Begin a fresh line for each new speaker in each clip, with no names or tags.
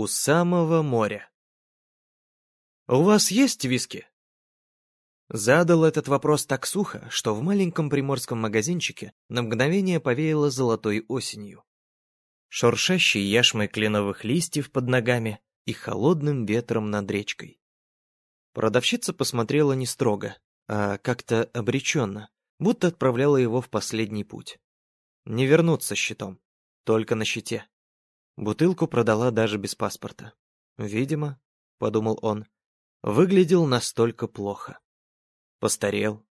У самого моря. «У вас есть виски?» Задал этот вопрос так сухо, что в маленьком приморском магазинчике на мгновение повеяло золотой осенью. Шуршащей яшмой кленовых листьев под ногами и холодным ветром над речкой. Продавщица посмотрела не строго, а как-то обреченно, будто отправляла его в последний путь. Не вернуться щитом, только на щите. Бутылку продала даже без паспорта. Видимо, — подумал он, — выглядел настолько плохо. Постарел,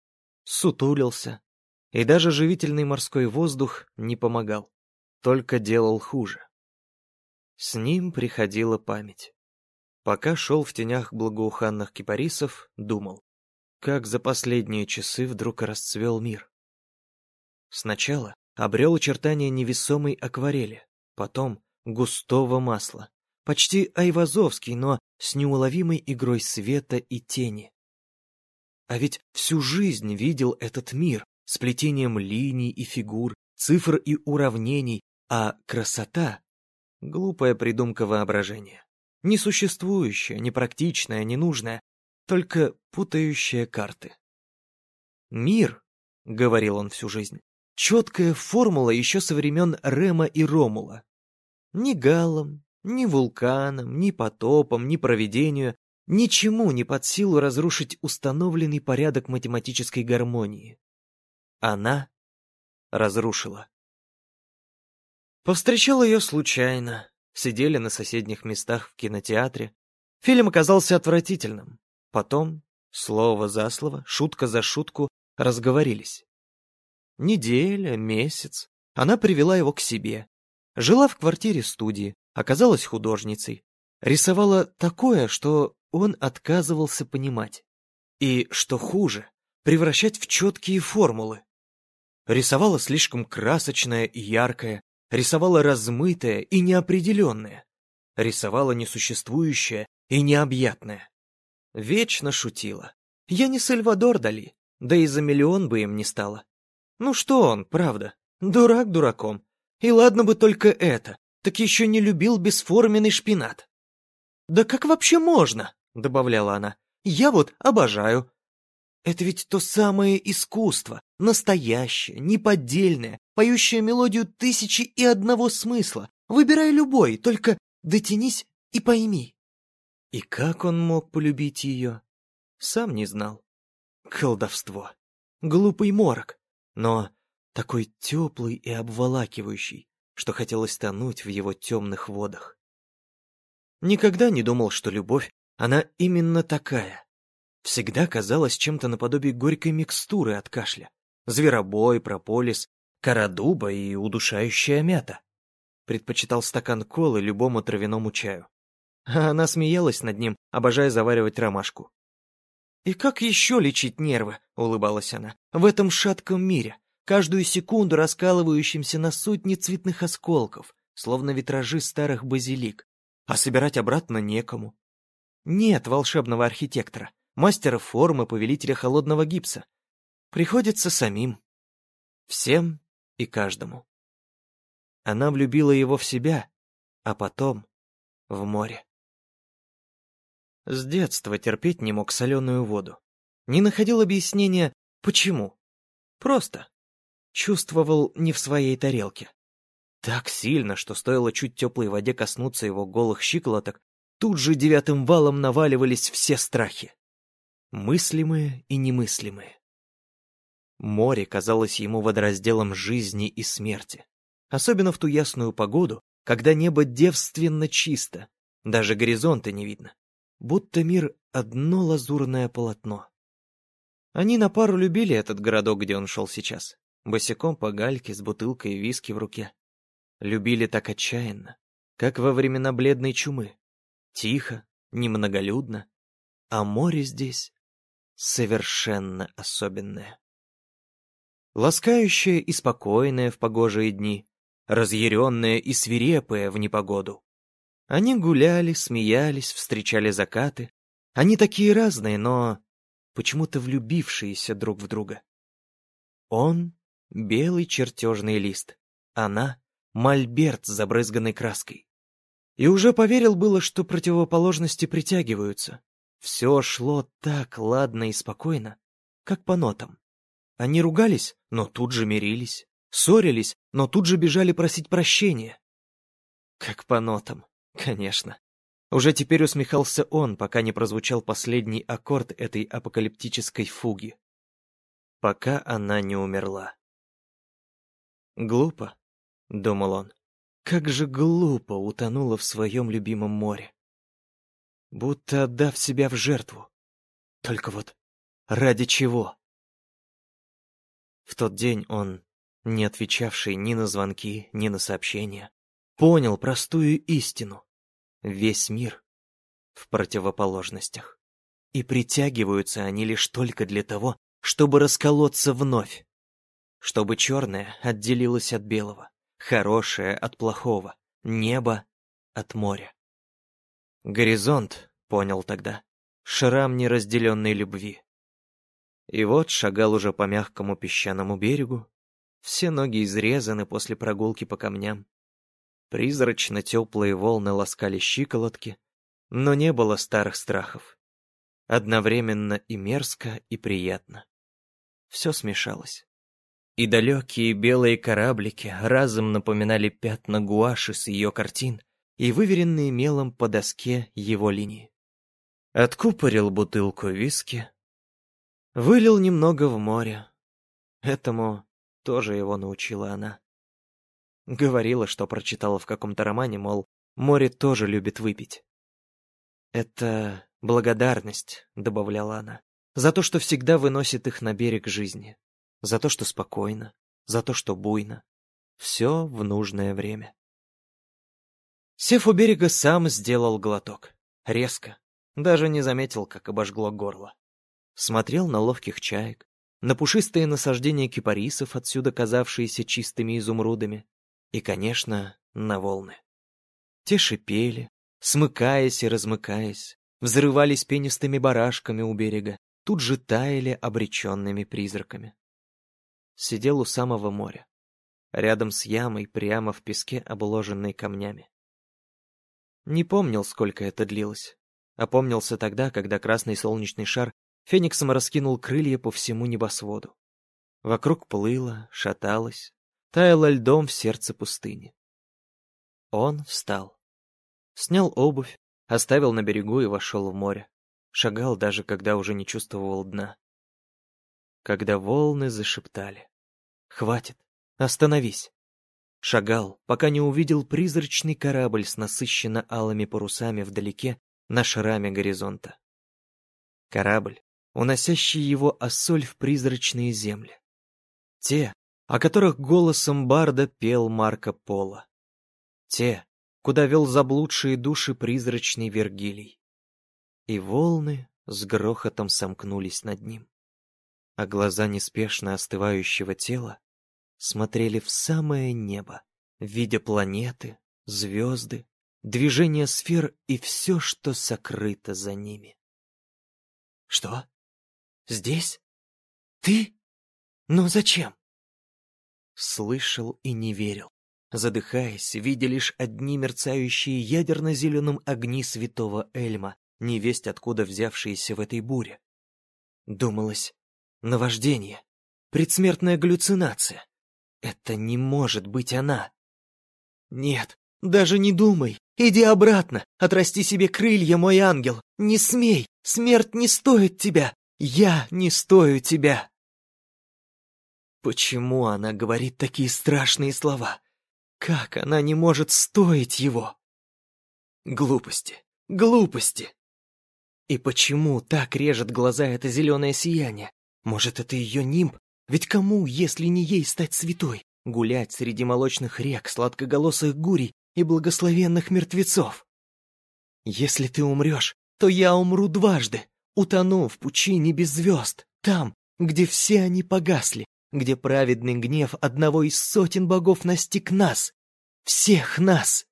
сутулился, и даже живительный морской воздух не помогал, только делал хуже. С ним приходила память. Пока шел в тенях благоуханных кипарисов, думал, как за последние часы вдруг расцвел мир. Сначала обрел очертания невесомой акварели, потом густого масла, почти айвазовский, но с неуловимой игрой света и тени. А ведь всю жизнь видел этот мир с плетением линий и фигур, цифр и уравнений, а красота — глупая придумка воображения. Несуществующая, непрактичная, ненужная, только путающая карты. «Мир», — говорил он всю жизнь, — четкая формула еще со времен Рема и Ромула. Ни галам, ни вулканам, ни потопам, ни проведению Ничему не под силу разрушить установленный порядок математической гармонии. Она разрушила. Повстречал ее случайно. Сидели на соседних местах в кинотеатре. Фильм оказался отвратительным. Потом, слово за слово, шутка за шутку, разговорились. Неделя, месяц. Она привела его к себе. Жила в квартире студии, оказалась художницей. Рисовала такое, что он отказывался понимать. И, что хуже, превращать в четкие формулы. Рисовала слишком красочное и яркое, рисовала размытое и неопределенное, рисовала несуществующее и необъятное. Вечно шутила. Я не Сальвадор Дали, да и за миллион бы им не стало. Ну что он, правда, дурак дураком. И ладно бы только это, так еще не любил бесформенный шпинат. Да как вообще можно? добавляла она. «Я вот обожаю. Это ведь то самое искусство, настоящее, неподдельное, поющее мелодию тысячи и одного смысла. Выбирай любой, только дотянись и пойми». И как он мог полюбить ее? Сам не знал. Колдовство. Глупый морок. Но такой теплый и обволакивающий, что хотелось тонуть в его темных водах. Никогда не думал, что любовь она именно такая. Всегда казалась чем-то наподобие горькой микстуры от кашля. Зверобой, прополис, кора дуба и удушающая мята. Предпочитал стакан колы любому травяному чаю. А она смеялась над ним, обожая заваривать ромашку. «И как еще лечить нервы?» — улыбалась она. «В этом шатком мире, каждую секунду раскалывающимся на сотни цветных осколков, словно витражи старых базилик, а собирать обратно некому. Нет волшебного архитектора, мастера формы, повелителя холодного гипса. Приходится самим. Всем и каждому. Она влюбила его в себя, а потом в море. С детства терпеть не мог соленую воду. Не находил объяснения, почему. Просто. Чувствовал не в своей тарелке. Так сильно, что стоило чуть теплой воде коснуться его голых щиколоток, Тут же девятым валом наваливались все страхи. Мыслимые и немыслимые. Море казалось ему водоразделом жизни и смерти. Особенно в ту ясную погоду, когда небо девственно чисто, даже горизонта не видно. Будто мир — одно лазурное полотно. Они на пару любили этот городок, где он шел сейчас. Босиком по гальке с бутылкой виски в руке. Любили так отчаянно, как во времена бледной чумы. Тихо, немноголюдно, а море здесь совершенно особенное. Ласкающее и спокойное в погожие дни, разъяренное и свирепое в непогоду. Они гуляли, смеялись, встречали закаты. Они такие разные, но почему-то влюбившиеся друг в друга. Он — белый чертежный лист, она — мольберт забрызганной краской. И уже поверил было, что противоположности притягиваются. Все шло так ладно и спокойно, как по нотам. Они ругались, но тут же мирились, ссорились, но тут же бежали просить прощения. Как по нотам, конечно. Уже теперь усмехался он, пока не прозвучал последний аккорд этой апокалиптической фуги. Пока она не умерла. Глупо, — думал он, — как же глупо утонула в своем любимом море. Будто отдав себя в жертву. Только вот ради чего? В тот день он, не отвечавший ни на звонки, ни на сообщения, понял простую истину. Весь мир в противоположностях. И притягиваются они лишь только для того, чтобы расколоться вновь. Чтобы черное отделилось от белого, хорошее от плохого, небо от моря. Горизонт, понял тогда, шрам неразделенной любви. И вот шагал уже по мягкому песчаному берегу, все ноги изрезаны после прогулки по камням. Призрачно теплые волны ласкали щиколотки, но не было старых страхов. Одновременно и мерзко, и приятно. Все смешалось. И далекие белые кораблики разом напоминали пятна гуаши с ее картин и выверенные мелом по доске его линии. Откупорил бутылку виски, Вылил немного в море. Этому тоже его научила она. Говорила, что прочитала в каком-то романе, мол, море тоже любит выпить. «Это благодарность», — добавляла она, — «за то, что всегда выносит их на берег жизни, за то, что спокойно, за то, что буйно. Все в нужное время». Сев у берега, сам сделал глоток. Резко. Даже не заметил, как обожгло горло смотрел на ловких чаек, на пушистые насаждения кипарисов, отсюда казавшиеся чистыми изумрудами, и, конечно, на волны. Те шипели, смыкаясь и размыкаясь, взрывались пенистыми барашками у берега, тут же таяли обреченными призраками. Сидел у самого моря, рядом с ямой, прямо в песке, обложенной камнями. Не помнил, сколько это длилось. Опомнился тогда, когда красный солнечный шар Фениксом раскинул крылья по всему небосводу. Вокруг плыло, шаталось, таяло льдом в сердце пустыни. Он встал. Снял обувь, оставил на берегу и вошел в море. Шагал даже, когда уже не чувствовал дна. Когда волны зашептали. «Хватит! Остановись!» Шагал, пока не увидел призрачный корабль с насыщенно алыми парусами вдалеке на шраме горизонта. Корабль, уносящий его осоль в призрачные земли. Те, о которых голосом барда пел Марко Поло. Те, куда вел заблудшие души призрачный Вергилий. И волны с грохотом сомкнулись над ним. А глаза неспешно остывающего тела смотрели в самое небо, видя планеты, звезды, движение сфер и все, что сокрыто за ними. «Что?» Здесь? Ты? Но зачем? Слышал и не верил, задыхаясь, видя лишь одни мерцающие ядерно-зеленым огни святого Эльма, невесть откуда взявшиеся в этой буре. Думалось, наваждение, предсмертная галлюцинация. Это не может быть она. Нет, даже не думай. Иди обратно, отрасти себе крылья, мой ангел. Не смей, смерть не стоит тебя. Я не стою тебя!» Почему она говорит такие страшные слова? Как она не может стоить его? Глупости, глупости. И почему так режет глаза это зеленое сияние? Может, это ее нимб? Ведь кому, если не ей, стать святой? Гулять среди молочных рек, сладкоголосых гурий и благословенных мертвецов? Если ты умрешь, то я умру дважды, утону в пучине без звезд, там, где все они погасли, где праведный гнев одного из сотен богов настиг нас, всех нас.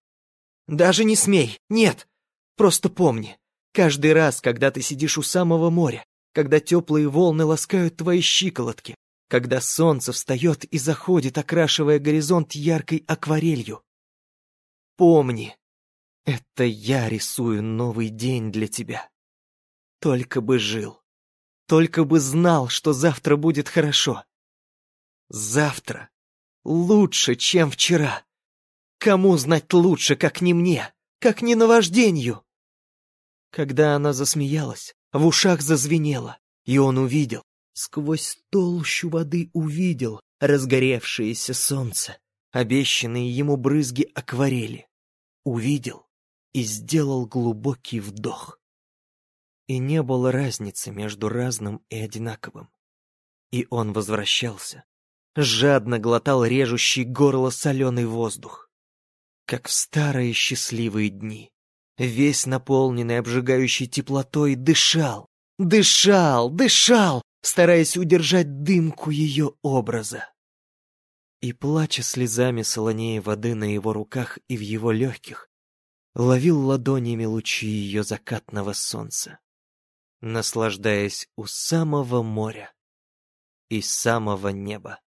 Даже не смей, нет, просто помни, каждый раз, когда ты сидишь у самого моря, когда теплые волны ласкают твои щиколотки, когда солнце встает и заходит, окрашивая горизонт яркой акварелью. Помни, Это я рисую новый день для тебя. Только бы жил. Только бы знал, что завтра будет хорошо. Завтра лучше, чем вчера. Кому знать лучше, как не мне, как не наваждению? Когда она засмеялась, в ушах зазвенело, и он увидел, сквозь толщу воды увидел разгоревшееся солнце, обещанные ему брызги акварели. Увидел и сделал глубокий вдох. И не было разницы между разным и одинаковым. И он возвращался, жадно глотал режущий горло соленый воздух, как в старые счастливые дни весь наполненный обжигающей теплотой, дышал, дышал, дышал, стараясь удержать дымку ее образа. И, плача слезами солонее воды на его руках и в его легких, ловил ладонями лучи ее закатного солнца, наслаждаясь у самого моря и самого неба.